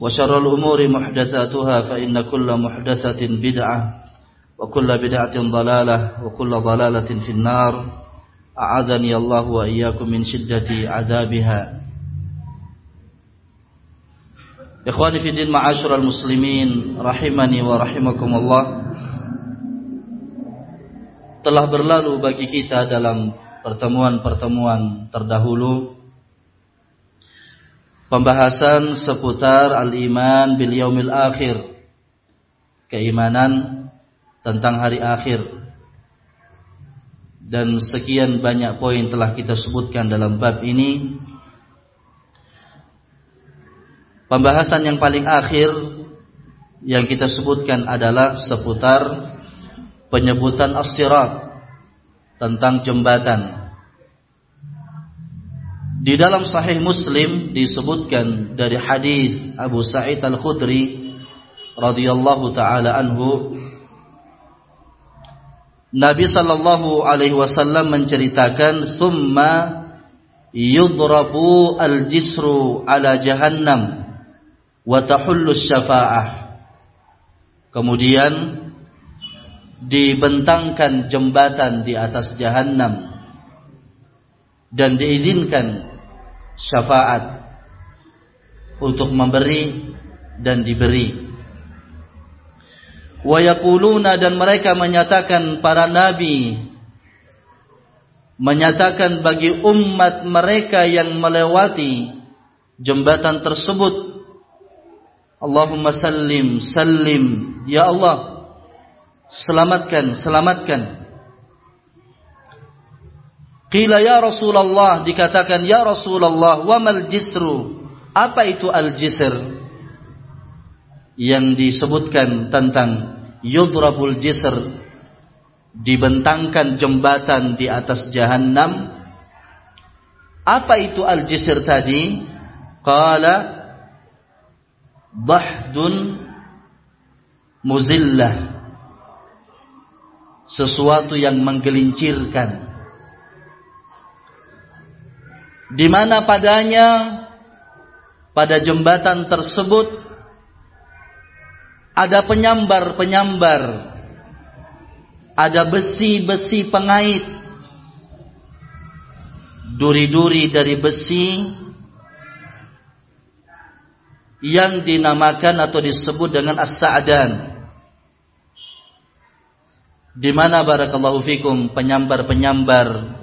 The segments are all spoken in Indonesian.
وشر الأمور محدثاتها فإن كل محدثة بدعة وكل بدعة ضلالة وكل ضلالة في النار أعاذني الله وإياكم من شدة عذابها Ikhwani fi din ma'asyiral muslimin rahimani wa rahimakumullah telah berlalu bagi kita dalam pertemuan-pertemuan terdahulu pembahasan seputar al-iman bil yaumil akhir. Keimanan tentang hari akhir. Dan sekian banyak poin telah kita sebutkan dalam bab ini. Pembahasan yang paling akhir yang kita sebutkan adalah seputar penyebutan as-sirat tentang jembatan di dalam Sahih Muslim disebutkan dari hadis Abu Sa'id Al-Khudri radhiyallahu taala anhu Nabi sallallahu alaihi wasallam menceritakan thumma yudrabu al-jisru ala jahannam wa tahullu syafa'ah. Kemudian dibentangkan jembatan di atas jahannam dan diizinkan syafaat untuk memberi dan diberi. Wa yaquluna dan mereka menyatakan para nabi menyatakan bagi umat mereka yang melewati jembatan tersebut Allahumma sallim sallim ya Allah selamatkan selamatkan Qila ya Rasulullah dikatakan ya Rasulullah wa mal jisru? Apa itu al jisr yang disebutkan tentang yudrabul jisr dibentangkan jembatan di atas jahanam apa itu al jisr tadi? Qala dahdun muzillah. Sesuatu yang menggelincirkan di mana padanya? Pada jembatan tersebut ada penyambar-penyambar, ada besi-besi pengait, duri-duri dari besi yang dinamakan atau disebut dengan as-sa'dan. Di mana barakallahu fikum penyambar-penyambar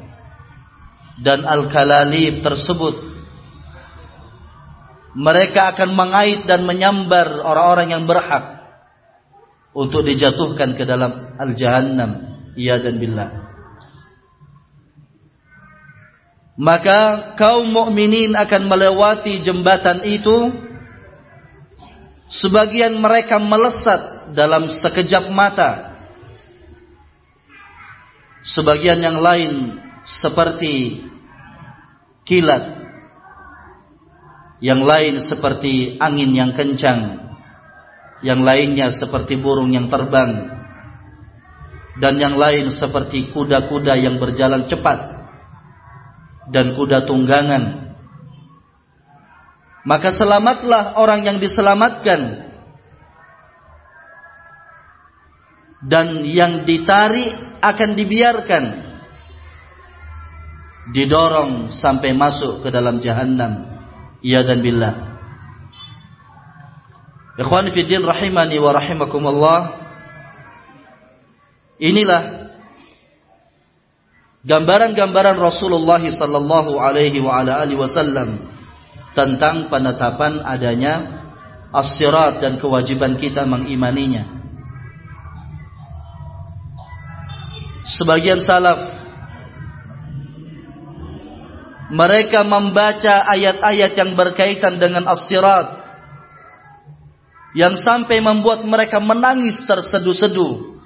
dan al-kalalib tersebut. Mereka akan mengait dan menyambar orang-orang yang berhak untuk dijatuhkan ke dalam al-jahannam. Ya dan billah. Maka kaum mukminin akan melewati jembatan itu. Sebagian mereka melesat dalam sekejap mata. Sebagian yang lain seperti kilat yang lain seperti angin yang kencang yang lainnya seperti burung yang terbang dan yang lain seperti kuda-kuda yang berjalan cepat dan kuda tunggangan. Maka selamatlah orang yang diselamatkan dan yang ditarik akan dibiarkan didorong sampai masuk ke dalam jahanam. Ya dan billah. Ikhwan fiddin rahimani wa rahimakumullah. Inilah gambaran-gambaran Rasulullah sallallahu alaihi wa ala alihi wasallam tentang penetapan adanya as-sirat dan kewajiban kita mengimaninya. Sebagian salaf mereka membaca ayat-ayat yang berkaitan dengan as-sirat yang sampai membuat mereka menangis terseduh-seduh.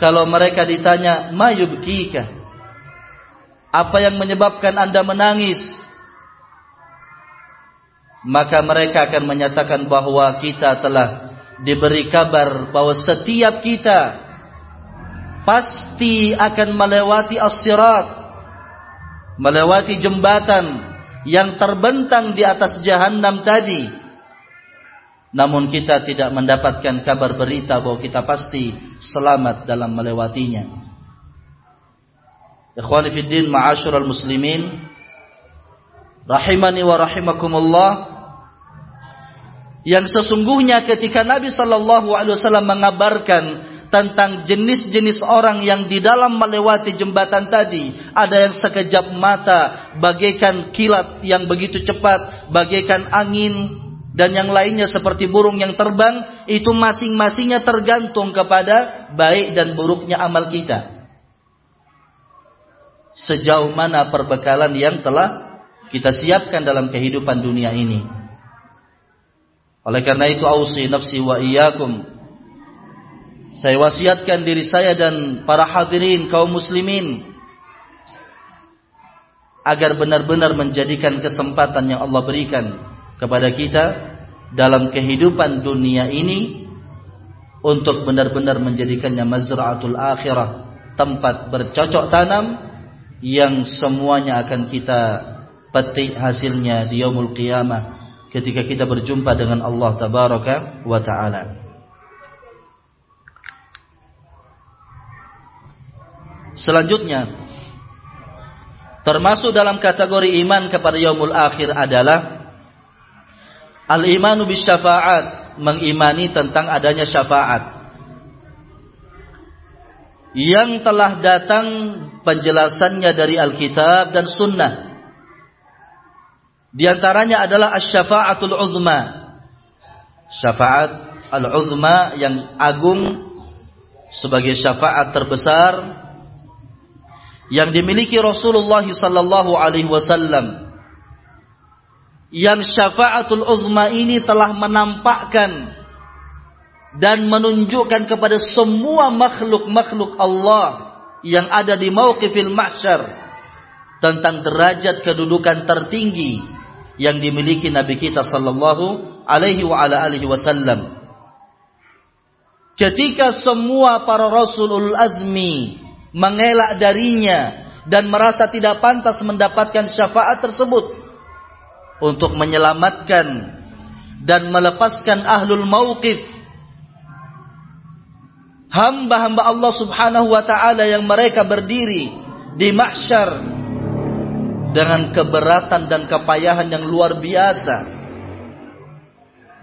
Kalau mereka ditanya, "Mayubkika?" Apa yang menyebabkan Anda menangis? Maka mereka akan menyatakan bahwa kita telah diberi kabar bahwa setiap kita pasti akan melewati as-sirat, melewati jembatan yang terbentang di atas jahanam tadi. Namun kita tidak mendapatkan kabar berita bahwa kita pasti selamat dalam melewatinya. Ikhwani fi din ma'asyiral muslimin rahimani wa rahimakumullah yang sesungguhnya ketika Nabi sallallahu alaihi wasallam mengabarkan tentang jenis-jenis orang yang di dalam melewati jembatan tadi. Ada yang sekejap mata, bagaikan kilat yang begitu cepat, bagaikan angin, dan yang lainnya seperti burung yang terbang. Itu masing-masingnya tergantung kepada baik dan buruknya amal kita. Sejauh mana perbekalan yang telah kita siapkan dalam kehidupan dunia ini. Oleh karena itu, ausi nafsi wa iyyakum saya wasiatkan diri saya dan para hadirin kaum muslimin agar benar-benar menjadikan kesempatan yang Allah berikan kepada kita dalam kehidupan dunia ini untuk benar-benar menjadikannya mazra'atul akhirah, tempat bercocok tanam yang semuanya akan kita petik hasilnya di yaumul qiyamah ketika kita berjumpa dengan Allah tabaraka wa taala. Selanjutnya termasuk dalam kategori iman kepada yaumul akhir adalah al-imanu syafaat mengimani tentang adanya syafaat yang telah datang penjelasannya dari Alkitab dan Sunnah. Di antaranya adalah asy-syafa'atul uzma. Syafaat al-uzma yang agung sebagai syafaat terbesar yang dimiliki Rasulullah sallallahu alaihi wasallam yang syafaatul uzma ini telah menampakkan dan menunjukkan kepada semua makhluk-makhluk Allah yang ada di mauqifil mahsyar tentang derajat kedudukan tertinggi yang dimiliki Nabi kita sallallahu alaihi wa ala alihi wasallam. Ketika semua para rasulul azmi mengelak darinya dan merasa tidak pantas mendapatkan syafaat tersebut untuk menyelamatkan dan melepaskan ahlul mauqif hamba-hamba Allah Subhanahu wa taala yang mereka berdiri di mahsyar dengan keberatan dan kepayahan yang luar biasa.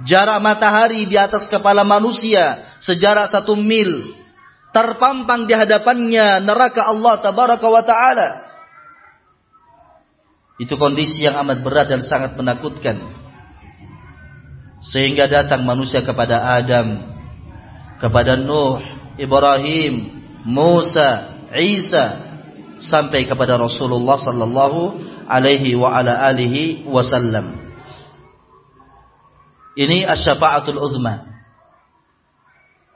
Jarak matahari di atas kepala manusia sejarak satu mil terpampang di hadapannya neraka Allah tabaraka wa taala. Itu kondisi yang amat berat dan sangat menakutkan. Sehingga datang manusia kepada Adam, kepada Nuh, Ibrahim, Musa, Isa sampai kepada Rasulullah sallallahu alaihi wa ala alihi wasallam. Ini asy-syafa'atul uzma.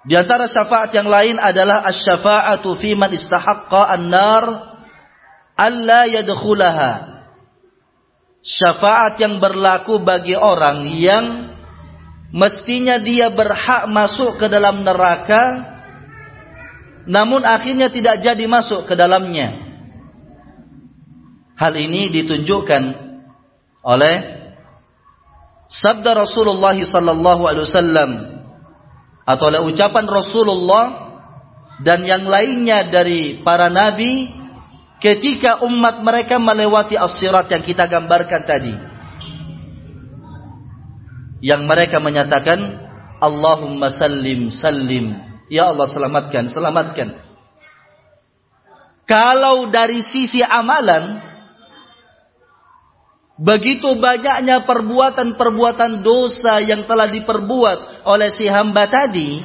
Di antara syafaat yang lain adalah asy-syafa'atu fi man istahaqqa an-nar alla yadkhulaha. Syafaat yang berlaku bagi orang yang mestinya dia berhak masuk ke dalam neraka namun akhirnya tidak jadi masuk ke dalamnya. Hal ini ditunjukkan oleh sabda Rasulullah sallallahu alaihi wasallam atau oleh ucapan Rasulullah dan yang lainnya dari para nabi ketika umat mereka melewati as-sirat yang kita gambarkan tadi. Yang mereka menyatakan Allahumma sallim sallim Ya Allah selamatkan, selamatkan. Kalau dari sisi amalan, begitu banyaknya perbuatan-perbuatan dosa yang telah diperbuat oleh si hamba tadi,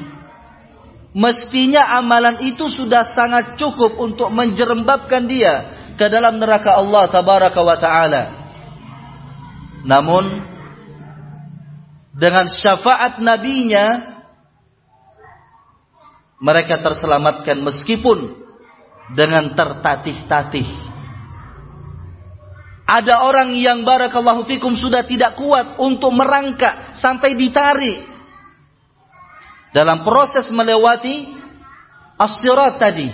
mestinya amalan itu sudah sangat cukup untuk menjerembabkan dia ke dalam neraka Allah tabaraka wa taala. Namun dengan syafaat nabinya mereka terselamatkan meskipun dengan tertatih-tatih. Ada orang yang barakallahu fikum sudah tidak kuat untuk merangkak sampai ditarik. Dalam proses melewati as tadi.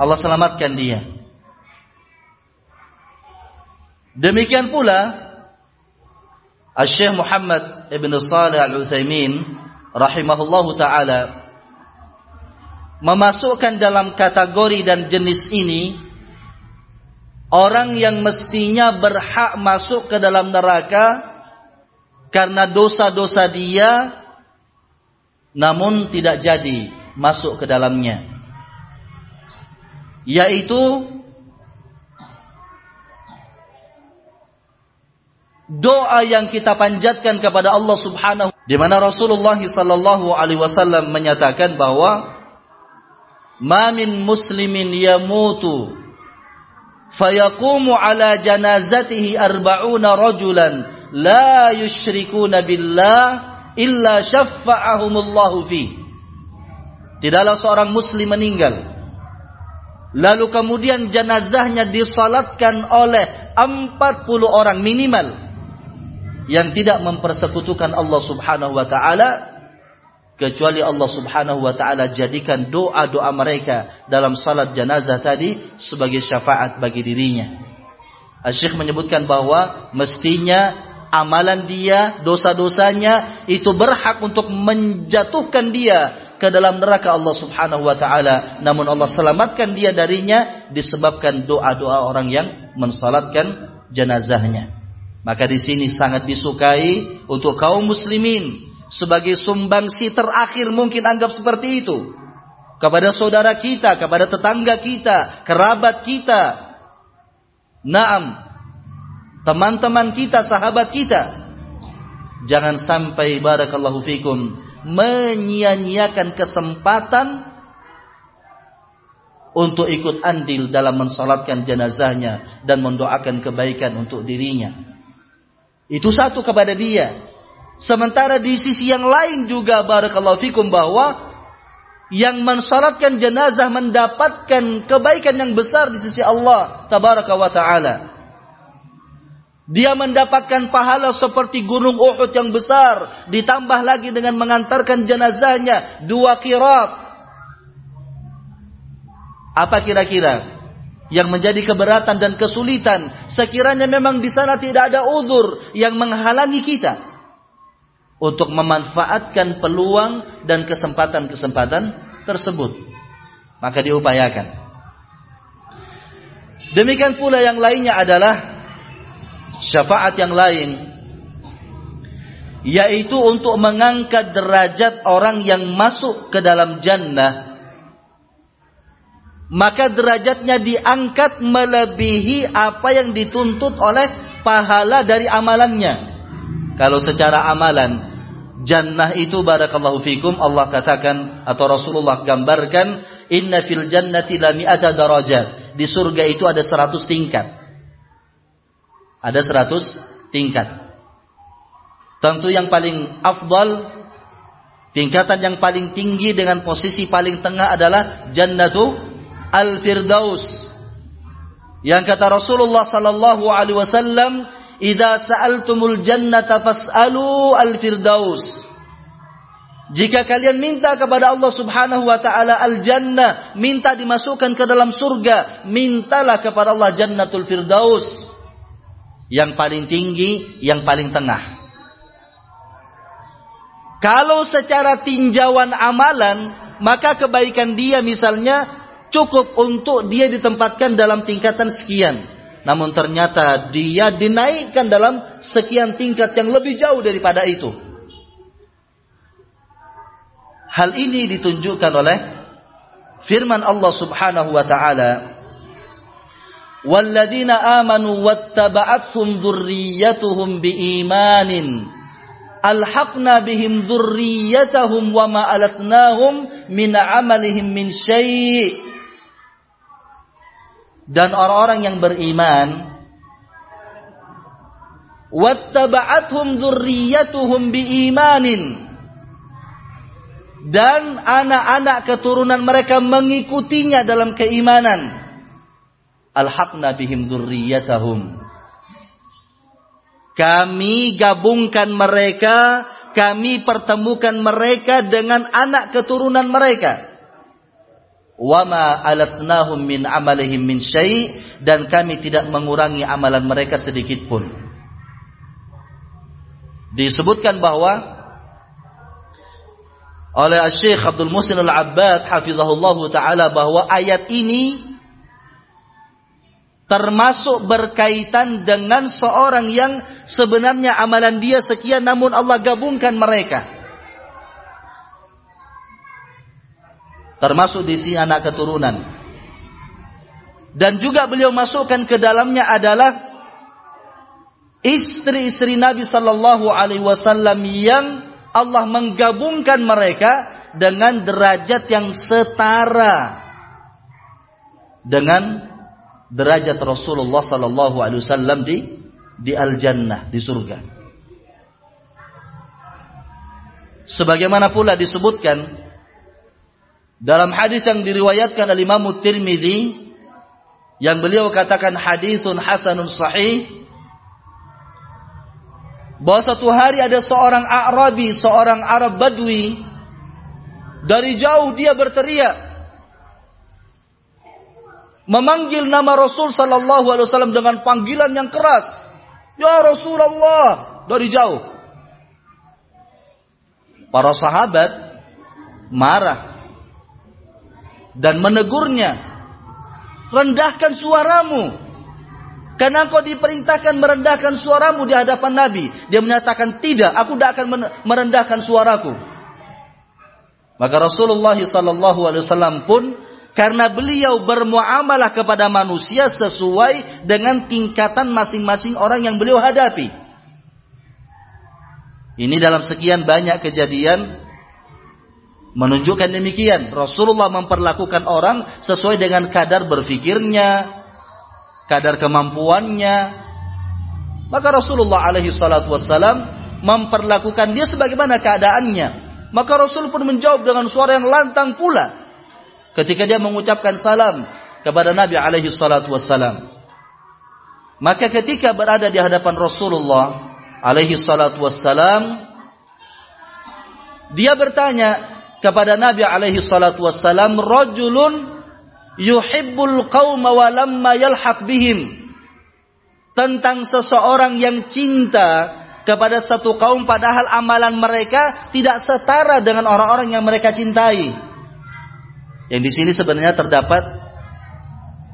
Allah selamatkan dia. Demikian pula Syekh Muhammad Ibn Salih Al-Utsaimin rahimahullahu taala memasukkan dalam kategori dan jenis ini orang yang mestinya berhak masuk ke dalam neraka karena dosa-dosa dia namun tidak jadi masuk ke dalamnya. Yaitu doa yang kita panjatkan kepada Allah Subhanahu di mana Rasulullah sallallahu alaihi wasallam menyatakan bahwa ma min muslimin yamutu fayaqumu ala janazatihi arba'una rajulan la yusyrikuna billah illa syaffa'ahumullahu fi. Tidaklah seorang muslim meninggal. Lalu kemudian jenazahnya disalatkan oleh 40 orang minimal yang tidak mempersekutukan Allah Subhanahu wa taala kecuali Allah Subhanahu wa taala jadikan doa-doa mereka dalam salat jenazah tadi sebagai syafaat bagi dirinya. Syekh menyebutkan bahwa mestinya amalan dia, dosa-dosanya itu berhak untuk menjatuhkan dia ke dalam neraka Allah Subhanahu wa taala. Namun Allah selamatkan dia darinya disebabkan doa-doa orang yang mensalatkan jenazahnya. Maka di sini sangat disukai untuk kaum muslimin sebagai sumbangsi terakhir mungkin anggap seperti itu kepada saudara kita, kepada tetangga kita, kerabat kita. Naam, teman-teman kita, sahabat kita. Jangan sampai barakallahu fikum menyia-nyiakan kesempatan untuk ikut andil dalam mensalatkan jenazahnya dan mendoakan kebaikan untuk dirinya. Itu satu kepada dia. Sementara di sisi yang lain juga barakallahu fikum bahwa yang mensalatkan jenazah mendapatkan kebaikan yang besar di sisi Allah tabaraka wa taala. Dia mendapatkan pahala seperti gunung Uhud yang besar, ditambah lagi dengan mengantarkan jenazahnya dua kirat. Apa kira-kira? yang menjadi keberatan dan kesulitan sekiranya memang di sana tidak ada uzur yang menghalangi kita untuk memanfaatkan peluang dan kesempatan-kesempatan tersebut. Maka diupayakan. Demikian pula yang lainnya adalah syafaat yang lain yaitu untuk mengangkat derajat orang yang masuk ke dalam jannah. Maka derajatnya diangkat melebihi apa yang dituntut oleh pahala dari amalannya. Kalau secara amalan jannah itu barakallahu fikum Allah katakan atau Rasulullah gambarkan inna fil jannati la mi'ata darajat. Di surga itu ada 100 tingkat. Ada 100 tingkat. Tentu yang paling afdal tingkatan yang paling tinggi dengan posisi paling tengah adalah jannatu Al-Firdaus. Yang kata Rasulullah sallallahu alaihi wasallam, idza sa'altumul jannata fas'alu al-firdaus. Jika kalian minta kepada Allah Subhanahu wa taala al-jannah, minta dimasukkan ke dalam surga, mintalah kepada Allah Jannatul Firdaus. Yang paling tinggi, yang paling tengah. Kalau secara tinjauan amalan, maka kebaikan dia misalnya cukup untuk dia ditempatkan dalam tingkatan sekian namun ternyata dia dinaikkan dalam sekian tingkat yang lebih jauh daripada itu. Hal ini ditunjukkan oleh firman Allah Subhanahu wa taala. وَالَّذِينَ آمَنُوا واتبعتهم ذريتهم بِإِيمَانٍ أَلْحَقْنَا بِهِمْ ذريتهم وَمَا ألتناهم مِنْ عملهم مِنْ شَيْءٍ dan orang-orang yang beriman wattaba'athum dzurriyyatuhum biimanin. Dan anak-anak keturunan mereka mengikutinya dalam keimanan. Alhaqna bihim dzurriyyatahum. Kami gabungkan mereka kami pertemukan mereka dengan anak keturunan mereka wama alatnahum min amalihim min syai dan kami tidak mengurangi amalan mereka sedikit pun. Disebutkan bahwa oleh Syekh Abdul Muhsin Al-Abbad hafizahullahu taala bahwa ayat ini termasuk berkaitan dengan seorang yang sebenarnya amalan dia sekian namun Allah gabungkan mereka. Termasuk di sini anak keturunan. Dan juga beliau masukkan ke dalamnya adalah istri-istri Nabi sallallahu alaihi wasallam yang Allah menggabungkan mereka dengan derajat yang setara dengan derajat Rasulullah sallallahu alaihi wasallam di di al-jannah, di surga. Sebagaimana pula disebutkan dalam hadis yang diriwayatkan oleh Imam Tirmizi yang beliau katakan hadisun hasanun sahih bahwa satu hari ada seorang Arabi, seorang Arab Badui dari jauh dia berteriak memanggil nama Rasul sallallahu alaihi wasallam dengan panggilan yang keras. Ya Rasulullah dari jauh. Para sahabat marah dan menegurnya. Rendahkan suaramu. Karena engkau diperintahkan merendahkan suaramu di hadapan Nabi. Dia menyatakan tidak, aku tidak akan merendahkan suaraku. Maka Rasulullah wasallam pun karena beliau bermuamalah kepada manusia sesuai dengan tingkatan masing-masing orang yang beliau hadapi. Ini dalam sekian banyak kejadian menunjukkan demikian. Rasulullah memperlakukan orang sesuai dengan kadar berfikirnya, kadar kemampuannya. Maka Rasulullah alaihi salatu wassalam memperlakukan dia sebagaimana keadaannya. Maka Rasul pun menjawab dengan suara yang lantang pula ketika dia mengucapkan salam kepada Nabi alaihi salatu wassalam. Maka ketika berada di hadapan Rasulullah alaihi salatu wassalam dia bertanya, kepada Nabi alaihi salatu wassalam rajulun yuhibbul qauma wa lamma yalhaq bihim tentang seseorang yang cinta kepada satu kaum padahal amalan mereka tidak setara dengan orang-orang yang mereka cintai. Yang di sini sebenarnya terdapat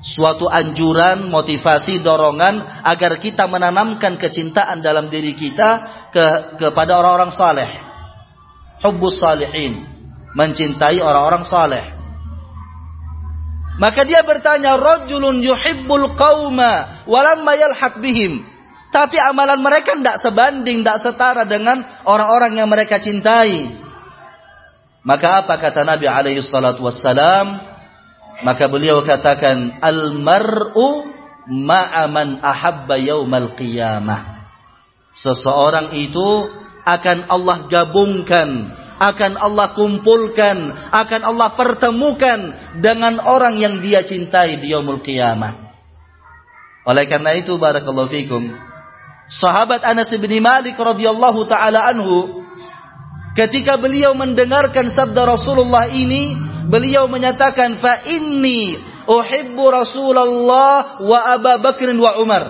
suatu anjuran, motivasi, dorongan agar kita menanamkan kecintaan dalam diri kita ke kepada orang-orang saleh. Hubbus salihin mencintai orang-orang saleh. Maka dia bertanya, "Rajulun yuhibbul qauma walamma yalhaq bihim." Tapi amalan mereka tidak sebanding, tidak setara dengan orang-orang yang mereka cintai. Maka apa kata Nabi alaihi salatu wassalam? Maka beliau katakan, "Al-mar'u ma'a man ahabba yaumal qiyamah." Seseorang itu akan Allah gabungkan akan Allah kumpulkan, akan Allah pertemukan dengan orang yang dia cintai di yaumul qiyamah. Oleh karena itu barakallahu fikum, Sahabat Anas bin Malik radhiyallahu taala anhu ketika beliau mendengarkan sabda Rasulullah ini, beliau menyatakan fa inni uhibbu Rasulullah wa Abu Bakr wa Umar.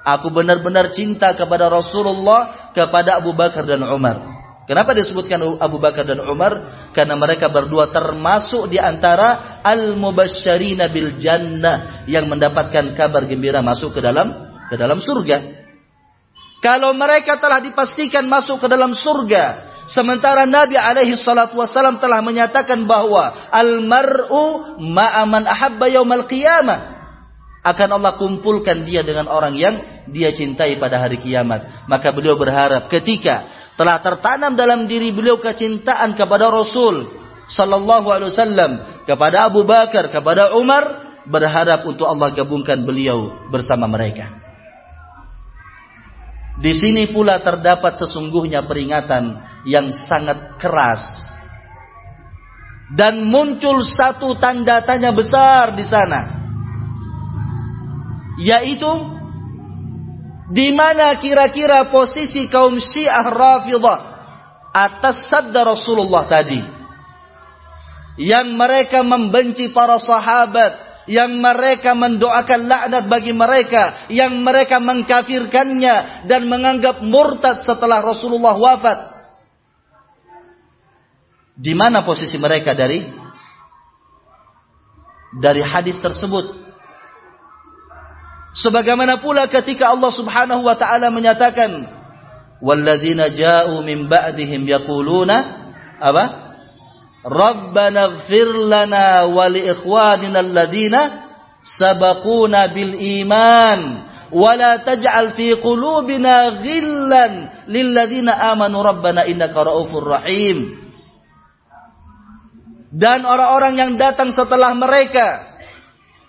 Aku benar-benar cinta kepada Rasulullah, kepada Abu Bakar dan Umar. Kenapa disebutkan Abu Bakar dan Umar? Karena mereka berdua termasuk di antara al-mubasysyirina bil jannah yang mendapatkan kabar gembira masuk ke dalam ke dalam surga. Kalau mereka telah dipastikan masuk ke dalam surga, sementara Nabi alaihi salatu wasallam telah menyatakan bahwa al-mar'u ma'aman ahabba yaumal qiyamah akan Allah kumpulkan dia dengan orang yang dia cintai pada hari kiamat. Maka beliau berharap ketika telah tertanam dalam diri beliau kecintaan kepada Rasul sallallahu alaihi wasallam, kepada Abu Bakar, kepada Umar, berharap untuk Allah gabungkan beliau bersama mereka. Di sini pula terdapat sesungguhnya peringatan yang sangat keras. Dan muncul satu tanda tanya besar di sana. Yaitu di mana kira-kira posisi kaum Syiah Rafidah atas sabda Rasulullah tadi? Yang mereka membenci para sahabat, yang mereka mendoakan laknat bagi mereka, yang mereka mengkafirkannya dan menganggap murtad setelah Rasulullah wafat. Di mana posisi mereka dari dari hadis tersebut? Sebagaimana pula ketika Allah Subhanahu wa taala menyatakan walladzina ja'u min ba'dihim yaquluna apa? Rabbana ighfir lana wa li ikhwanina alladzina sabaquna bil iman wa la taj'al fi qulubina ghillan lil ladzina amanu rabbana innaka raufur rahim. Dan orang-orang yang datang setelah mereka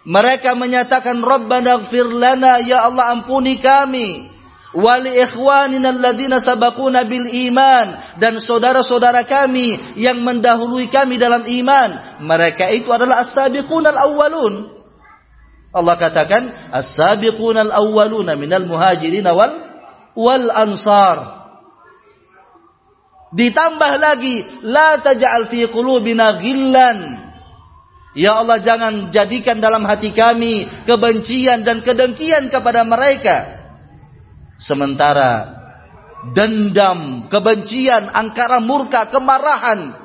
mereka menyatakan Rabbana gfir lana ya Allah ampuni kami. Wali ikhwanina alladhina sabaquna bil iman dan saudara-saudara kami yang mendahului kami dalam iman. Mereka itu adalah as-sabiqun al-awwalun. Allah katakan as-sabiqun al-awwaluna minal muhajirin wal wal ansar. Ditambah lagi la taj'al fi qulubina ghillan Ya Allah jangan jadikan dalam hati kami kebencian dan kedengkian kepada mereka. Sementara dendam, kebencian, angkara murka, kemarahan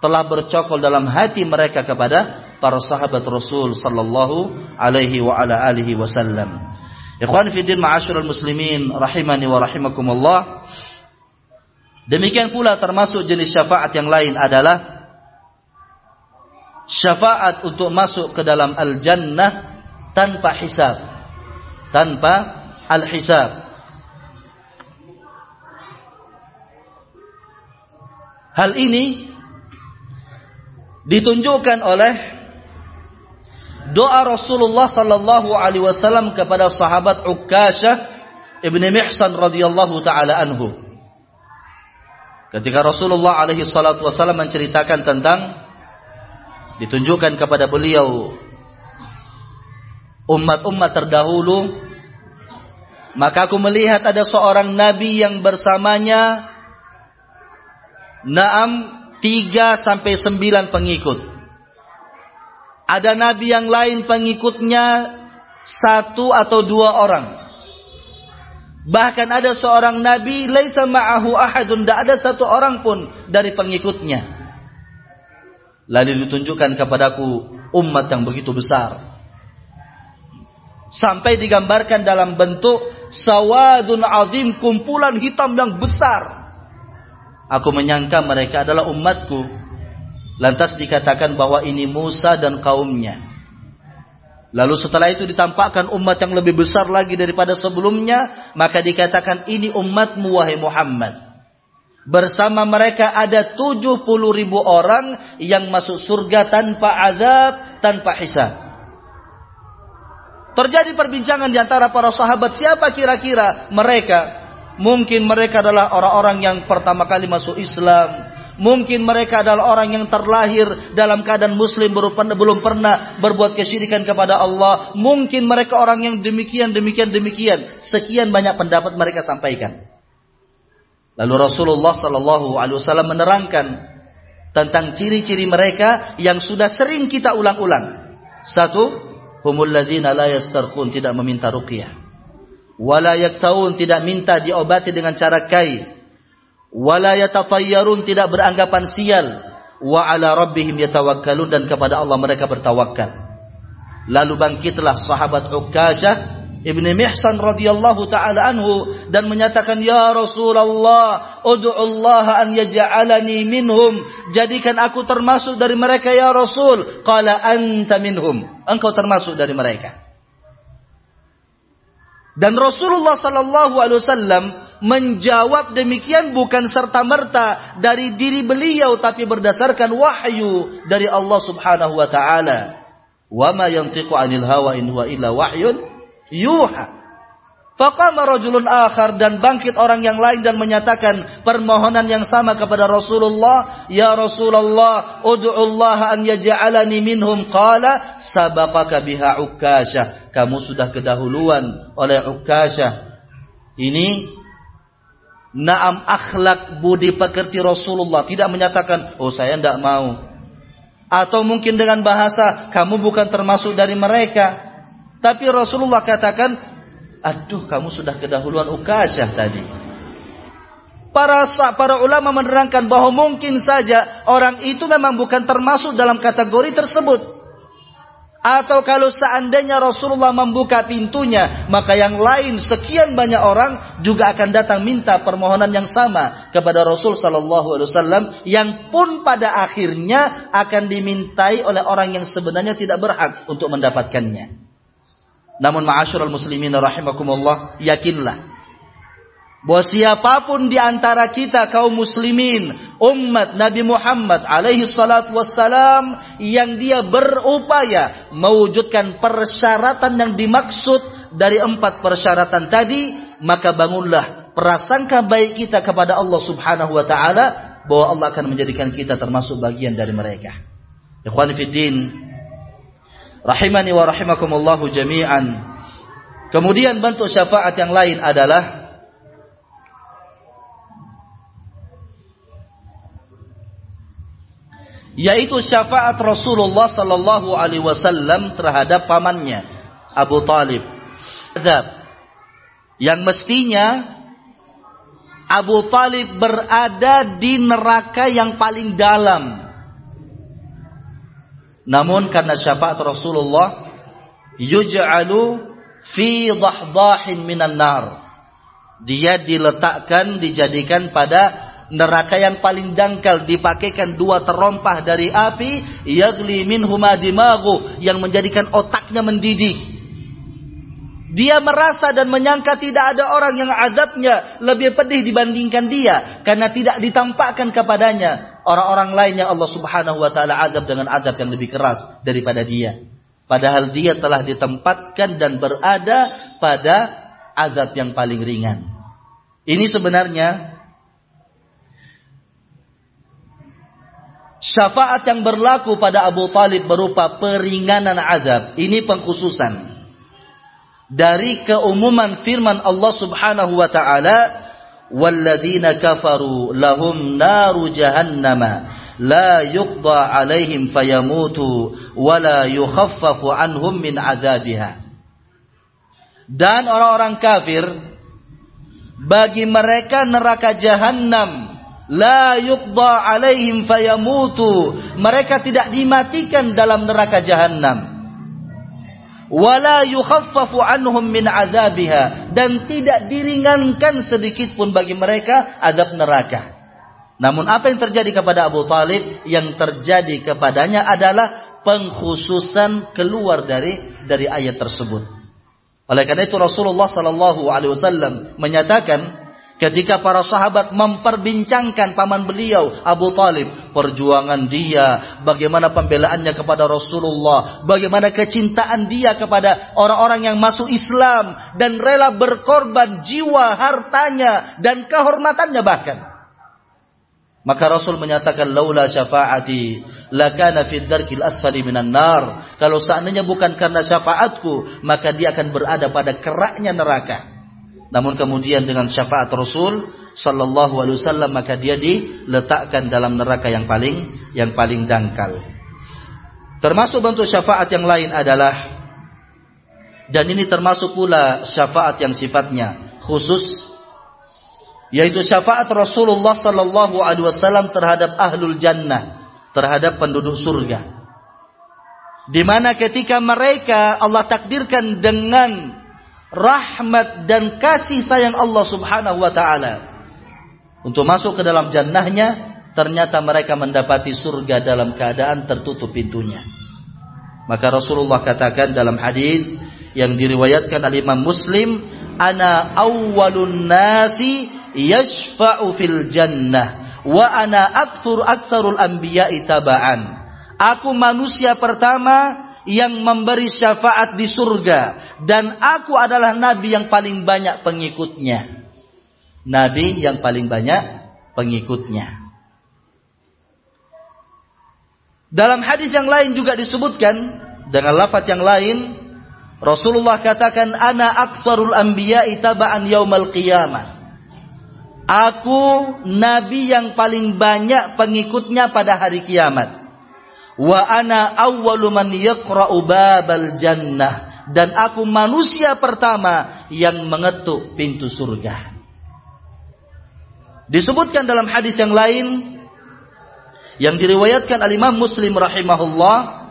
telah bercokol dalam hati mereka kepada para sahabat Rasul sallallahu alaihi wa ala alihi wasallam. Ikhwan fi din ma'asyiral muslimin rahimani wa rahimakumullah. Demikian pula termasuk jenis syafaat yang lain adalah syafaat untuk masuk ke dalam al-jannah tanpa hisab. Tanpa al-hisab. Hal ini ditunjukkan oleh doa Rasulullah sallallahu alaihi wasallam kepada sahabat Ukkashah ibn Mihsan radhiyallahu taala anhu. Ketika Rasulullah alaihi salatu wasallam menceritakan tentang ditunjukkan kepada beliau. Umat-umat terdahulu maka aku melihat ada seorang nabi yang bersamanya naam tiga sampai sembilan pengikut. Ada nabi yang lain pengikutnya satu atau dua orang. Bahkan ada seorang nabi laisa ma'ahu ahadun. Tidak ada satu orang pun dari pengikutnya Lalu ditunjukkan kepadaku umat yang begitu besar. Sampai digambarkan dalam bentuk sawadun azim kumpulan hitam yang besar. Aku menyangka mereka adalah umatku. Lantas dikatakan bahwa ini Musa dan kaumnya. Lalu setelah itu ditampakkan umat yang lebih besar lagi daripada sebelumnya. Maka dikatakan ini umatmu wahai Muhammad. Bersama mereka ada 70 ribu orang yang masuk surga tanpa azab, tanpa hisab. Terjadi perbincangan di antara para sahabat siapa kira-kira mereka. Mungkin mereka adalah orang-orang yang pertama kali masuk Islam. Mungkin mereka adalah orang yang terlahir dalam keadaan muslim belum pernah berbuat kesyirikan kepada Allah. Mungkin mereka orang yang demikian, demikian, demikian. Sekian banyak pendapat mereka sampaikan. Lalu Rasulullah Sallallahu Alaihi Wasallam menerangkan tentang ciri-ciri mereka yang sudah sering kita ulang-ulang. Satu, humul ladzina la tidak meminta ruqyah. Wala yaktaun tidak minta diobati dengan cara kai. Wala yatatayyarun tidak beranggapan sial. Wa ala rabbihim yatawakkalun dan kepada Allah mereka bertawakal. Lalu bangkitlah sahabat Ukasyah Ibni Mihsan radhiyallahu taala anhu dan menyatakan ya Rasulullah ud'u Allah an yaj'alani minhum. Jadikan aku termasuk dari mereka ya Rasul. Qala anta minhum. Engkau termasuk dari mereka. Dan Rasulullah sallallahu alaihi wasallam menjawab demikian bukan serta merta dari diri beliau tapi berdasarkan wahyu dari Allah Subhanahu wa taala. Wa ma yantiqu 'anil hawa in huwa illa wahyun yuha. Faqama rajulun akhar dan bangkit orang yang lain dan menyatakan permohonan yang sama kepada Rasulullah, "Ya Rasulullah, ud'u Allah an yaj'alani minhum." Qala, "Sabaqaka biha Ukasyah." Kamu sudah kedahuluan oleh Ukasyah. Ini naam akhlak budi pekerti Rasulullah, tidak menyatakan, "Oh, saya tidak mau." Atau mungkin dengan bahasa, "Kamu bukan termasuk dari mereka." Tapi Rasulullah katakan, Aduh, kamu sudah kedahuluan Ukasyah tadi. Para para ulama menerangkan bahwa mungkin saja orang itu memang bukan termasuk dalam kategori tersebut. Atau kalau seandainya Rasulullah membuka pintunya, maka yang lain sekian banyak orang juga akan datang minta permohonan yang sama kepada Rasul Sallallahu Alaihi Wasallam, yang pun pada akhirnya akan dimintai oleh orang yang sebenarnya tidak berhak untuk mendapatkannya. Namun ma'asyiral muslimin rahimakumullah, yakinlah bahwa siapa pun di antara kita kaum muslimin, umat Nabi Muhammad alaihi salatu wassalam yang dia berupaya mewujudkan persyaratan yang dimaksud dari empat persyaratan tadi, maka bangunlah prasangka baik kita kepada Allah Subhanahu wa taala bahwa Allah akan menjadikan kita termasuk bagian dari mereka. Ikhwan fillah rahimani wa rahimakumullahu jami'an. Kemudian bentuk syafaat yang lain adalah yaitu syafaat Rasulullah sallallahu alaihi wasallam terhadap pamannya Abu Talib. Yang mestinya Abu Talib berada di neraka yang paling dalam namun karena syafaat Rasulullah yuj'alu fi dhahdahin minan nar. Dia diletakkan dijadikan pada neraka yang paling dangkal dipakaikan dua terompah dari api yagli minhuma dimagu yang menjadikan otaknya mendidih. Dia merasa dan menyangka tidak ada orang yang azabnya lebih pedih dibandingkan dia karena tidak ditampakkan kepadanya orang-orang lainnya Allah Subhanahu wa taala azab dengan azab yang lebih keras daripada dia. Padahal dia telah ditempatkan dan berada pada azab yang paling ringan. Ini sebenarnya syafaat yang berlaku pada Abu Talib berupa peringanan azab. Ini pengkhususan dari keumuman firman Allah Subhanahu wa taala والذين كفروا لهم نار جهنم لا yuqda عليهم فيموتوا ولا يخفف عنهم من عذابها. dan orang-orang kafir bagi mereka neraka jahanam la yuqda alaihim fayamutu mereka tidak dimatikan dalam neraka jahanam wala yukhaffafu anhum min azabiha dan tidak diringankan sedikit pun bagi mereka azab neraka. Namun apa yang terjadi kepada Abu Talib yang terjadi kepadanya adalah pengkhususan keluar dari dari ayat tersebut. Oleh karena itu Rasulullah sallallahu alaihi wasallam menyatakan Ketika para sahabat memperbincangkan paman beliau Abu Talib, perjuangan dia, bagaimana pembelaannya kepada Rasulullah, bagaimana kecintaan dia kepada orang-orang yang masuk Islam dan rela berkorban jiwa, hartanya dan kehormatannya bahkan. Maka Rasul menyatakan laula syafaati lakana fid darkil asfali minan nar. Kalau seandainya bukan karena syafaatku, maka dia akan berada pada keraknya neraka. Namun kemudian dengan syafaat Rasul sallallahu alaihi wasallam maka dia diletakkan dalam neraka yang paling yang paling dangkal. Termasuk bentuk syafaat yang lain adalah dan ini termasuk pula syafaat yang sifatnya khusus yaitu syafaat Rasulullah sallallahu alaihi wasallam terhadap ahlul jannah, terhadap penduduk surga. Di mana ketika mereka Allah takdirkan dengan rahmat dan kasih sayang Allah Subhanahu wa taala untuk masuk ke dalam jannahnya, ternyata mereka mendapati surga dalam keadaan tertutup pintunya. Maka Rasulullah katakan dalam hadis yang diriwayatkan oleh Imam Muslim, "Ana awwalun nasi yashfa'u fil jannah wa ana aktsur aktsarul anbiya'i taba'an. Aku manusia pertama yang memberi syafaat di surga dan aku adalah nabi yang paling banyak pengikutnya. Nabi yang paling banyak pengikutnya. Dalam hadis yang lain juga disebutkan dengan lafaz yang lain Rasulullah katakan ana aktsarul anbiya'i taba'an yaumal qiyamah. Aku nabi yang paling banyak pengikutnya pada hari kiamat. Wa ana awwalu man yaqra'u babal jannah dan aku manusia pertama yang mengetuk pintu surga. Disebutkan dalam hadis yang lain yang diriwayatkan al Imam Muslim rahimahullah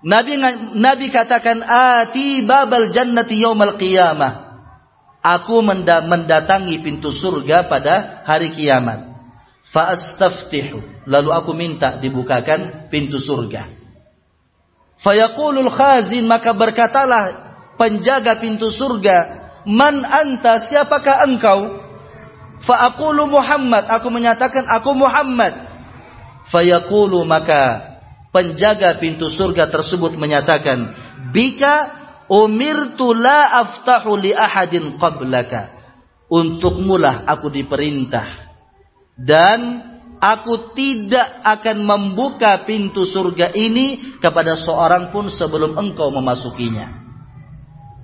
Nabi Nabi katakan ati babal jannati yaumal qiyamah Aku mendatangi pintu surga pada hari kiamat. Fa'astaftihu. Lalu aku minta dibukakan pintu surga. Fayaqulul khazin. Maka berkatalah penjaga pintu surga. Man anta siapakah engkau? Fa'akulu Muhammad. Aku menyatakan aku Muhammad. Fayaqulu maka penjaga pintu surga tersebut menyatakan. Bika Umirtu la aftahu li ahadin qablaka. Untukmulah aku diperintah. Dan aku tidak akan membuka pintu surga ini kepada seorang pun sebelum engkau memasukinya.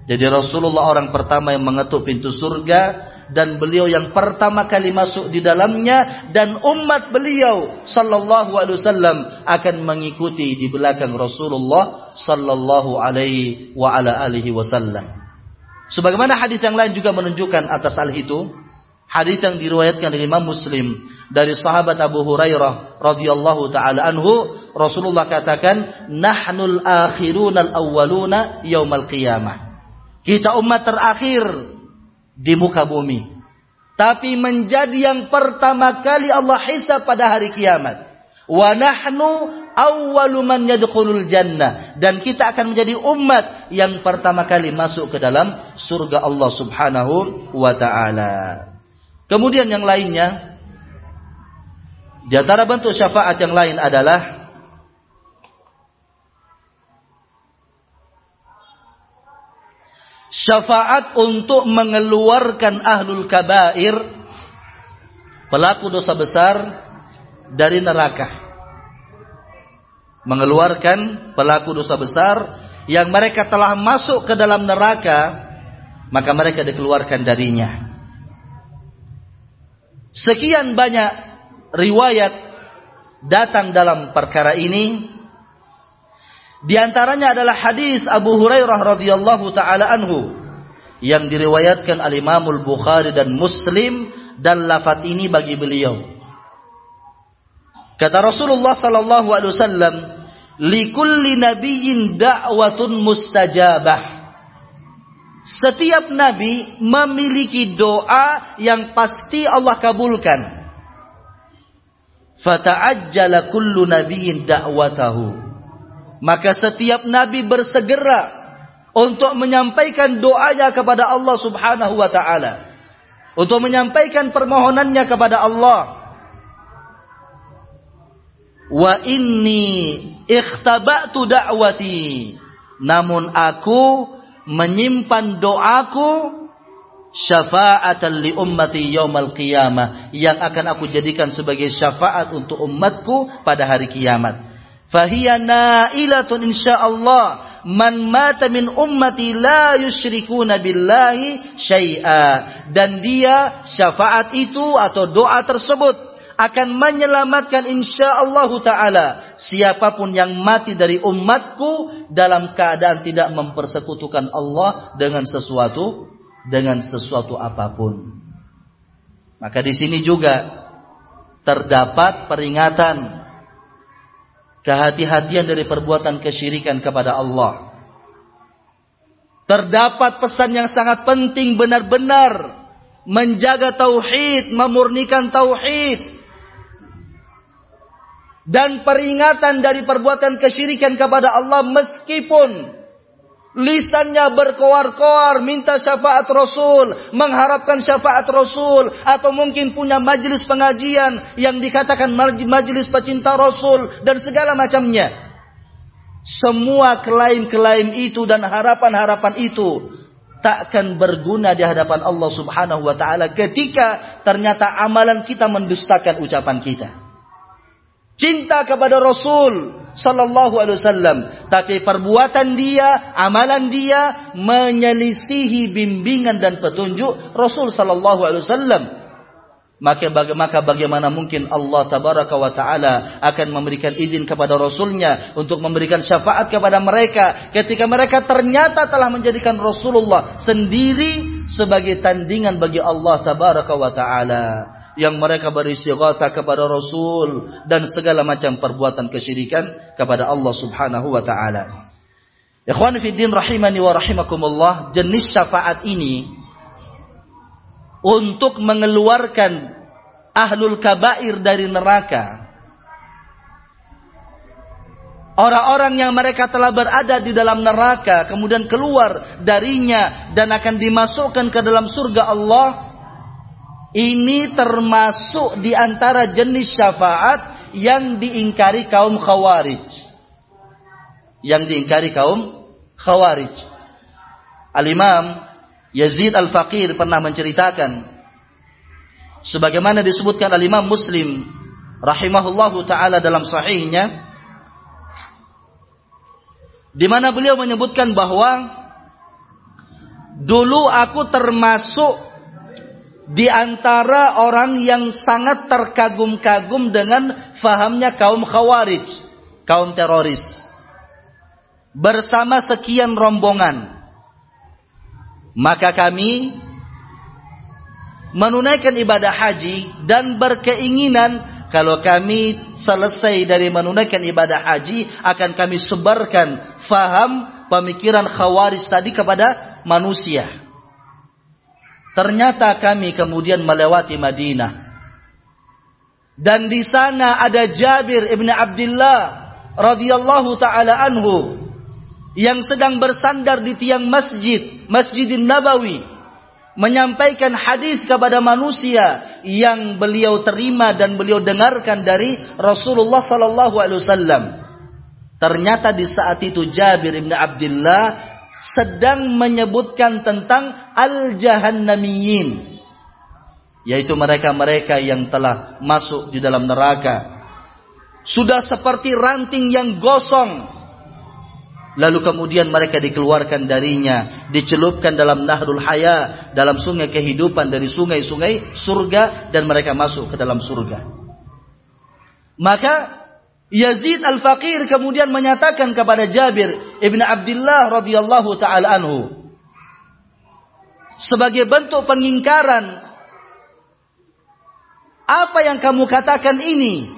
Jadi Rasulullah orang pertama yang mengetuk pintu surga dan beliau yang pertama kali masuk di dalamnya dan umat beliau sallallahu alaihi wasallam akan mengikuti di belakang Rasulullah sallallahu alaihi wa ala alihi wasallam. Sebagaimana hadis yang lain juga menunjukkan atas hal itu, hadis yang diriwayatkan oleh Imam Muslim dari sahabat Abu Hurairah radhiyallahu taala anhu, Rasulullah katakan, "Nahnul akhirunal awwaluna yaumal qiyamah." Kita umat terakhir di muka bumi. Tapi menjadi yang pertama kali Allah hisab pada hari kiamat. Wa nahnu awwalu man yadkhulul jannah dan kita akan menjadi umat yang pertama kali masuk ke dalam surga Allah Subhanahu wa taala. Kemudian yang lainnya di antara bentuk syafaat yang lain adalah syafaat untuk mengeluarkan ahlul kabair pelaku dosa besar dari neraka. Mengeluarkan pelaku dosa besar yang mereka telah masuk ke dalam neraka maka mereka dikeluarkan darinya sekian banyak riwayat datang dalam perkara ini di antaranya adalah hadis Abu Hurairah radhiyallahu taala anhu yang diriwayatkan al Imamul Bukhari dan Muslim dan lafaz ini bagi beliau. Kata Rasulullah sallallahu alaihi wasallam, "Likulli nabiyyin da'watun mustajabah." Setiap nabi memiliki doa yang pasti Allah kabulkan. Fata'ajjala kullu nabiyyin da'watahu maka setiap nabi bersegera untuk menyampaikan doanya kepada Allah Subhanahu wa taala. Untuk menyampaikan permohonannya kepada Allah. Wa inni ikhtaba'tu da'wati. Namun aku menyimpan doaku syafa'atan li ummati yaumal qiyamah yang akan aku jadikan sebagai syafaat untuk umatku pada hari kiamat. Fahiya nailatun insyaallah man mata min ummati la yusyrikuna billahi syai'a dan dia syafaat itu atau doa tersebut akan menyelamatkan insyaallah taala siapa pun yang mati dari umatku dalam keadaan tidak mempersekutukan Allah dengan sesuatu dengan sesuatu apa pun. Maka di sini juga terdapat peringatan kehati-hatian dari perbuatan kesyirikan kepada Allah. Terdapat pesan yang sangat penting benar-benar menjaga tauhid, memurnikan tauhid. Dan peringatan dari perbuatan kesyirikan kepada Allah meskipun lisannya berkoar-koar minta syafaat Rasul, mengharapkan syafaat Rasul atau mungkin punya majelis pengajian yang dikatakan majelis pecinta Rasul dan segala macamnya. Semua klaim-klaim itu dan harapan-harapan itu takkan berguna di hadapan Allah Subhanahu wa taala ketika ternyata amalan kita mendustakan ucapan kita. Cinta kepada Rasul sallallahu alaihi wasallam. Tapi perbuatan dia amalan dia menyelisihi bimbingan dan petunjuk Rasul sallallahu alaihi wasallam. Maka maka bagaimana mungkin Allah tabaraka wa taala akan memberikan izin kepada rasulnya untuk memberikan syafaat kepada mereka ketika mereka ternyata telah menjadikan Rasulullah sendiri sebagai tandingan bagi Allah tabaraka wa taala yang mereka beristighatsah kepada Rasul dan segala macam perbuatan kesyirikan kepada Allah Subhanahu wa taala. Ikhwan fi din rahimani wa rahimakumullah, jenis syafaat ini untuk mengeluarkan ahlul kabair dari neraka. Orang-orang yang mereka telah berada di dalam neraka kemudian keluar darinya dan akan dimasukkan ke dalam surga Allah ini termasuk di antara jenis syafaat yang diingkari kaum khawarij. Yang diingkari kaum khawarij. Al-Imam Yazid Al-Faqir pernah menceritakan sebagaimana disebutkan Al-Imam Muslim rahimahullahu taala dalam sahihnya di mana beliau menyebutkan bahwa dulu aku termasuk di antara orang yang sangat terkagum-kagum dengan fahamnya kaum khawarij, kaum teroris. Bersama sekian rombongan. Maka kami menunaikan ibadah haji dan berkeinginan kalau kami selesai dari menunaikan ibadah haji akan kami sebarkan faham pemikiran khawarij tadi kepada manusia. Ternyata kami kemudian melewati Madinah. Dan di sana ada Jabir ibn Abdullah radhiyallahu taala anhu yang sedang bersandar di tiang masjid, Masjidin Nabawi, menyampaikan hadis kepada manusia yang beliau terima dan beliau dengarkan dari Rasulullah sallallahu alaihi wasallam. Ternyata di saat itu Jabir ibn Abdullah sedang menyebutkan tentang al-jahannamiyin yaitu mereka-mereka yang telah masuk di dalam neraka. Sudah seperti ranting yang gosong. Lalu kemudian mereka dikeluarkan darinya dicelupkan dalam nahrul haya dalam sungai kehidupan dari sungai-sungai surga dan mereka masuk ke dalam surga. Maka Yazid Al-Faqir kemudian menyatakan kepada Jabir Ibn Abdullah radhiyallahu taala anhu sebagai bentuk pengingkaran apa yang kamu katakan ini?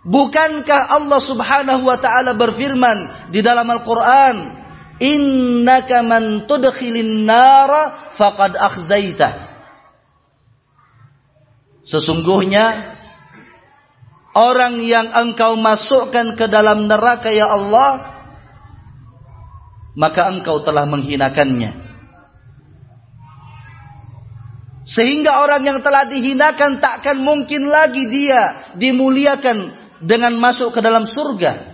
Bukankah Allah Subhanahu wa taala berfirman di dalam Al-Qur'an innaka man tudkhilin nara faqad akhzaita? Sesungguhnya orang yang engkau masukkan ke dalam neraka ya Allah maka engkau telah menghinakannya. Sehingga orang yang telah dihinakan takkan mungkin lagi dia dimuliakan dengan masuk ke dalam surga.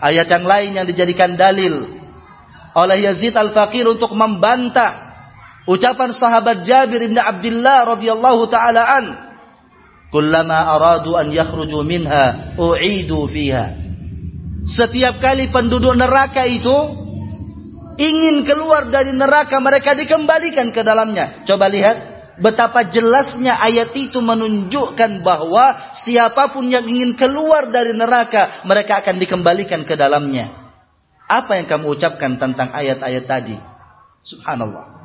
Ayat yang lain yang dijadikan dalil oleh Yazid Al-Faqir untuk membantah ucapan sahabat Jabir bin Abdullah radhiyallahu taala an kullama aradu an yakhruju minha u'idu fiha setiap kali penduduk neraka itu ingin keluar dari neraka mereka dikembalikan ke dalamnya coba lihat betapa jelasnya ayat itu menunjukkan bahwa siapa pun yang ingin keluar dari neraka mereka akan dikembalikan ke dalamnya apa yang kamu ucapkan tentang ayat-ayat tadi? Subhanallah.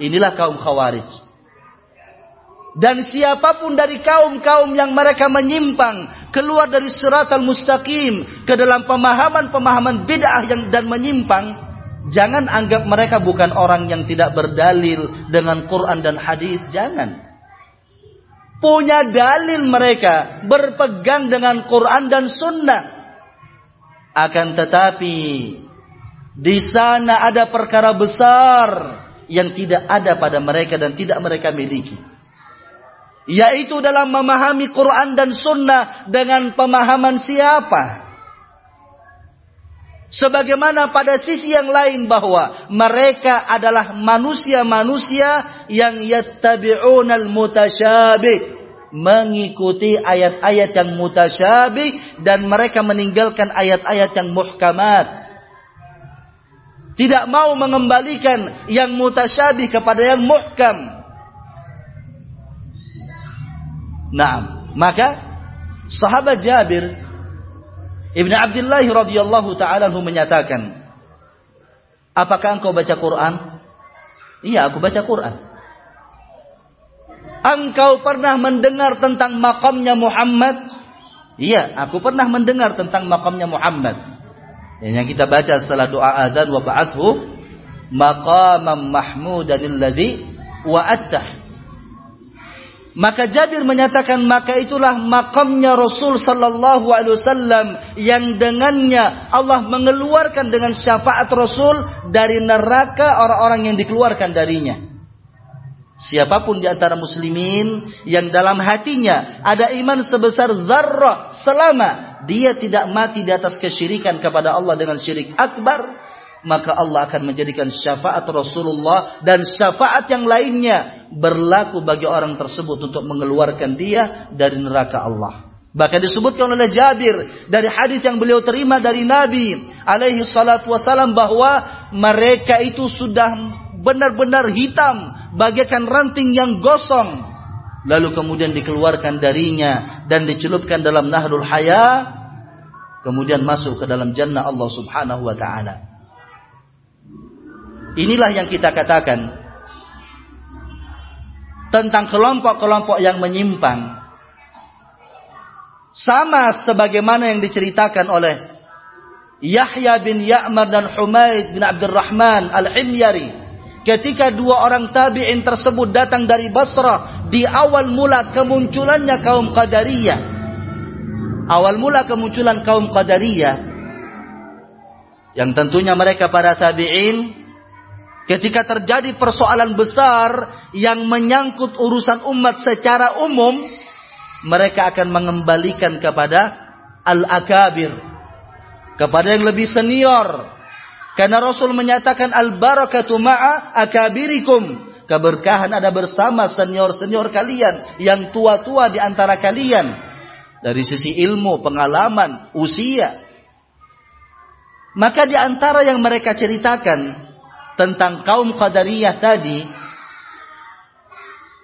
Inilah kaum khawarij. Dan siapa pun dari kaum-kaum yang mereka menyimpang keluar dari surat al-mustaqim ke dalam pemahaman-pemahaman bid'ah yang dan menyimpang, jangan anggap mereka bukan orang yang tidak berdalil dengan Quran dan hadis, jangan. Punya dalil mereka berpegang dengan Quran dan sunnah akan tetapi di sana ada perkara besar yang tidak ada pada mereka dan tidak mereka miliki. Yaitu dalam memahami Quran dan Sunnah dengan pemahaman siapa? Sebagaimana pada sisi yang lain bahwa mereka adalah manusia-manusia yang yattabi'unal mutasyabih mengikuti ayat-ayat yang mutasyabih dan mereka meninggalkan ayat-ayat yang muhkamat. Tidak mau mengembalikan yang mutasyabih kepada yang muhkam. Nah, maka sahabat Jabir Ibn Abdullah radhiyallahu taala menyatakan, "Apakah engkau baca Quran?" "Iya, aku baca Quran." Engkau pernah mendengar tentang makamnya Muhammad? Iya, aku pernah mendengar tentang makamnya Muhammad. Yang kita baca setelah doa adzan wa ba'athu mahmudan alladhi wa'attah. Maka Jabir menyatakan maka itulah makamnya Rasul sallallahu alaihi wasallam yang dengannya Allah mengeluarkan dengan syafaat Rasul dari neraka orang-orang yang dikeluarkan darinya. Siapa pun di antara muslimin yang dalam hatinya ada iman sebesar zarrah selama dia tidak mati di atas kesyirikan kepada Allah dengan syirik akbar, maka Allah akan menjadikan syafaat Rasulullah dan syafaat yang lainnya berlaku bagi orang tersebut untuk mengeluarkan dia dari neraka Allah. Bahkan disebutkan oleh Jabir dari hadis yang beliau terima dari Nabi alaihi salatu wasalam bahwa mereka itu sudah benar-benar hitam bagaikan ranting yang gosong lalu kemudian dikeluarkan darinya dan dicelupkan dalam nahrul haya kemudian masuk ke dalam jannah Allah Subhanahu wa taala inilah yang kita katakan tentang kelompok-kelompok yang menyimpang sama sebagaimana yang diceritakan oleh Yahya bin Ya'mar dan Humaid bin Abdurrahman Al-Himyari Ketika dua orang tabi'in tersebut datang dari Basrah di awal mula kemunculannya kaum Qadariyah. Awal mula kemunculan kaum Qadariyah yang tentunya mereka para tabi'in ketika terjadi persoalan besar yang menyangkut urusan umat secara umum mereka akan mengembalikan kepada al-akabir kepada yang lebih senior karena Rasul menyatakan al-barakatu ma'a akabirikum. Keberkahan ada bersama senior-senior kalian, yang tua-tua di antara kalian. Dari sisi ilmu, pengalaman, usia. Maka di antara yang mereka ceritakan tentang kaum Qadariyah tadi,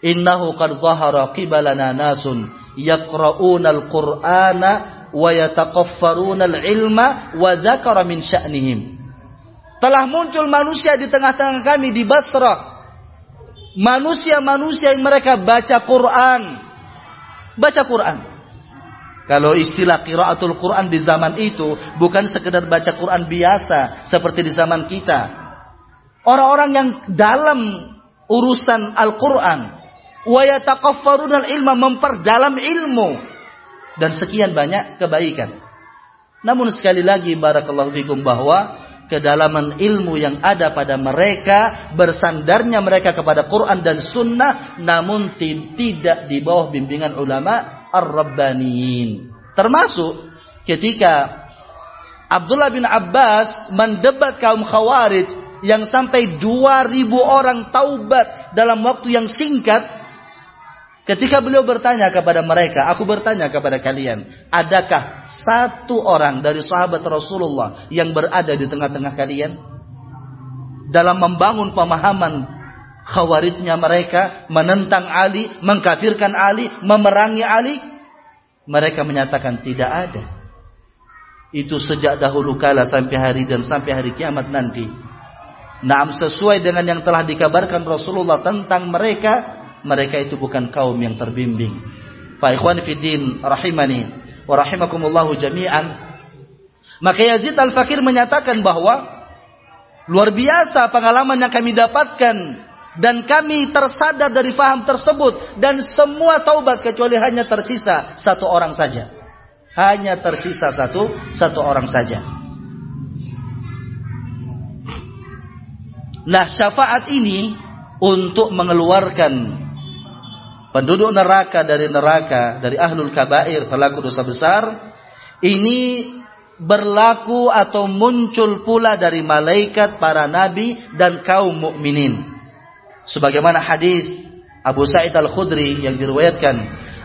innahu qad dhahara qibalana nasun yaqra'una al-Qur'ana wa yataqaffaruna al-ilma wa dzakara min sya'nihim telah muncul manusia di tengah-tengah kami di Basrah. Manusia-manusia yang mereka baca Quran. Baca Quran. Kalau istilah qiraatul Quran di zaman itu bukan sekedar baca Quran biasa seperti di zaman kita. Orang-orang yang dalam urusan Al-Quran. Wa yataqaffaruna ilma memperdalam ilmu. Dan sekian banyak kebaikan. Namun sekali lagi barakallahu fikum bahwa kedalaman ilmu yang ada pada mereka, bersandarnya mereka kepada Quran dan Sunnah, namun tidak di bawah bimbingan ulama ar-rabbaniyin. Termasuk ketika Abdullah bin Abbas mendebat kaum Khawarij yang sampai 2000 orang taubat dalam waktu yang singkat. Ketika beliau bertanya kepada mereka, aku bertanya kepada kalian, adakah satu orang dari sahabat Rasulullah yang berada di tengah-tengah kalian? Dalam membangun pemahaman khawarijnya mereka, menentang Ali, mengkafirkan Ali, memerangi Ali. Mereka menyatakan tidak ada. Itu sejak dahulu kala sampai hari dan sampai hari kiamat nanti. Naam sesuai dengan yang telah dikabarkan Rasulullah tentang mereka, mereka itu bukan kaum yang terbimbing. Fa ikhwan fiddin rahimani wa rahimakumullahu jami'an. Maka Yazid Al-Fakir menyatakan bahwa luar biasa pengalaman yang kami dapatkan dan kami tersadar dari faham tersebut dan semua taubat kecuali hanya tersisa satu orang saja. Hanya tersisa satu satu orang saja. Nah, syafaat ini untuk mengeluarkan penduduk neraka dari neraka, dari ahlul kabair, pelaku dosa besar, ini berlaku atau muncul pula dari malaikat, para nabi dan kaum mukminin. Sebagaimana hadis Abu Sa'id Al-Khudri yang diriwayatkan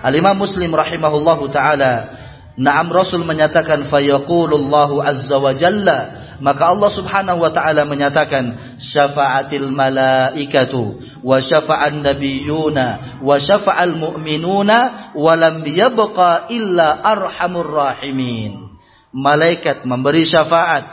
Al-Imam Muslim rahimahullahu taala Naam Rasul menyatakan fayaqulullahu azza wa jalla maka Allah Subhanahu wa taala menyatakan syafa'atil malaikatu wa syafa'an nabiyuna wa syafa'al mu'minuna wa lam yabqa illa arhamur rahimin. Malaikat memberi syafaat.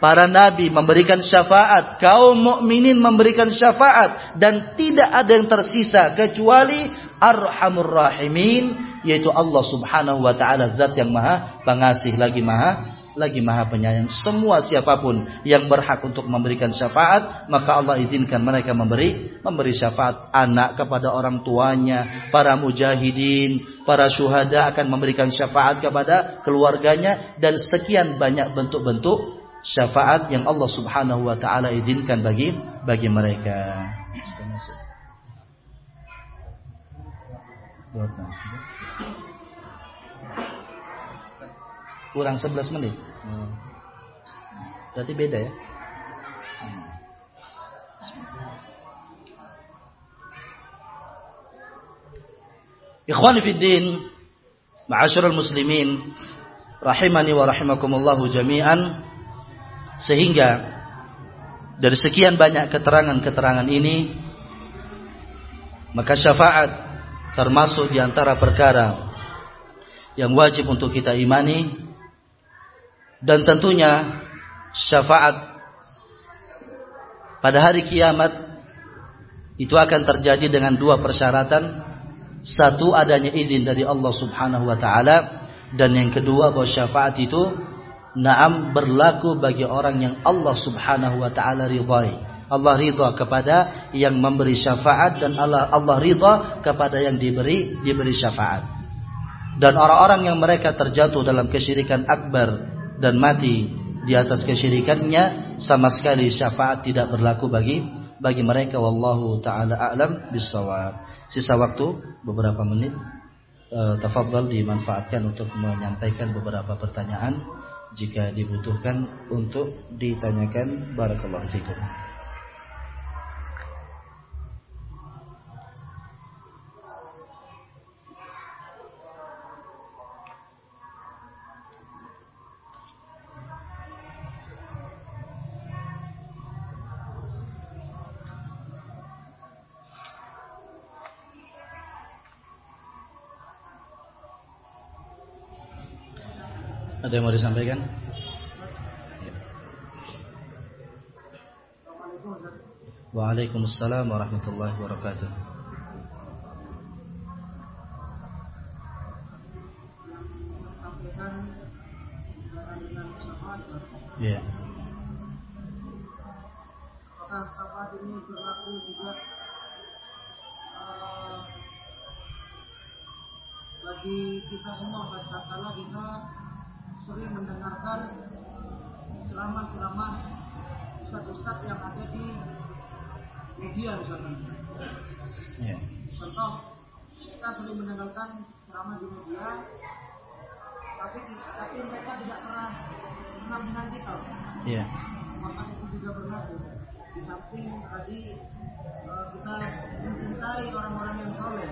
Para nabi memberikan syafaat. Kaum mukminin memberikan syafaat. Dan tidak ada yang tersisa kecuali arhamur rahimin yaitu Allah Subhanahu wa taala zat yang maha pengasih lagi maha lagi maha penyayang semua siapa pun yang berhak untuk memberikan syafaat maka Allah izinkan mereka memberi memberi syafaat anak kepada orang tuanya para mujahidin para syuhada akan memberikan syafaat kepada keluarganya dan sekian banyak bentuk-bentuk syafaat yang Allah Subhanahu wa taala izinkan bagi bagi mereka kurang 11 menit. Hmm. Berarti beda ya. Hmm. Ikhwan fiddin, ma'asyiral muslimin, rahimani wa rahimakumullahu jami'an. Sehingga dari sekian banyak keterangan-keterangan ini maka syafaat termasuk di antara perkara yang wajib untuk kita imani dan tentunya syafaat pada hari kiamat itu akan terjadi dengan dua persyaratan. Satu adanya izin dari Allah Subhanahu wa taala dan yang kedua bahwa syafaat itu naam berlaku bagi orang yang Allah Subhanahu wa taala ridhai. Allah ridha kepada yang memberi syafaat dan Allah Allah ridha kepada yang diberi diberi syafaat. Dan orang-orang yang mereka terjatuh dalam kesyirikan akbar dan mati di atas kesyirikannya sama sekali syafaat tidak berlaku bagi bagi mereka wallahu taala a'lam bissawab. Sisa waktu beberapa menit uh, tafadhal dimanfaatkan untuk menyampaikan beberapa pertanyaan jika dibutuhkan untuk ditanyakan barakallahu fikum. Ada yang mau disampaikan? Waalaikumsalam warahmatullahi wabarakatuh. Sering mendengarkan ceramah-ceramah ustadz-ustadz yang ada di media misalkan. Ya. Contoh, kita sering mendengarkan ceramah di media tapi tapi mereka tidak pernah kenal dengan kita. Iya. Maka itu juga berlaku. Di samping tadi eh, kita mencintai orang-orang yang soleh.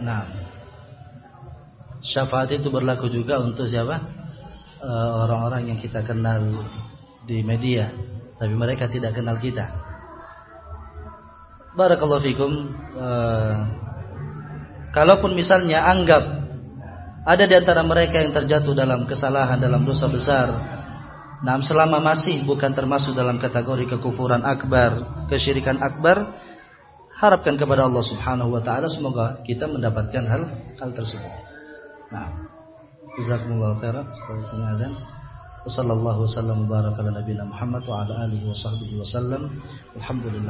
Nah, syafaat itu berlaku juga untuk siapa? Eh, orang-orang yang kita kenal di media, tapi mereka tidak kenal kita. Barakallahu fikum. Eh, kalaupun misalnya anggap ada di antara mereka yang terjatuh dalam kesalahan, dalam dosa besar, Nah, selama masih bukan termasuk dalam kategori kekufuran akbar, kesyirikan akbar, harapkan kepada Allah Subhanahu wa taala semoga kita mendapatkan hal hal tersebut. Nah, jazakumullahu khairan. Selanjutnya azan. Wassallallahu wasallam baraka ala nabiyina Muhammad wa ala alihi wa sahbihi wasallam. Alhamdulillah.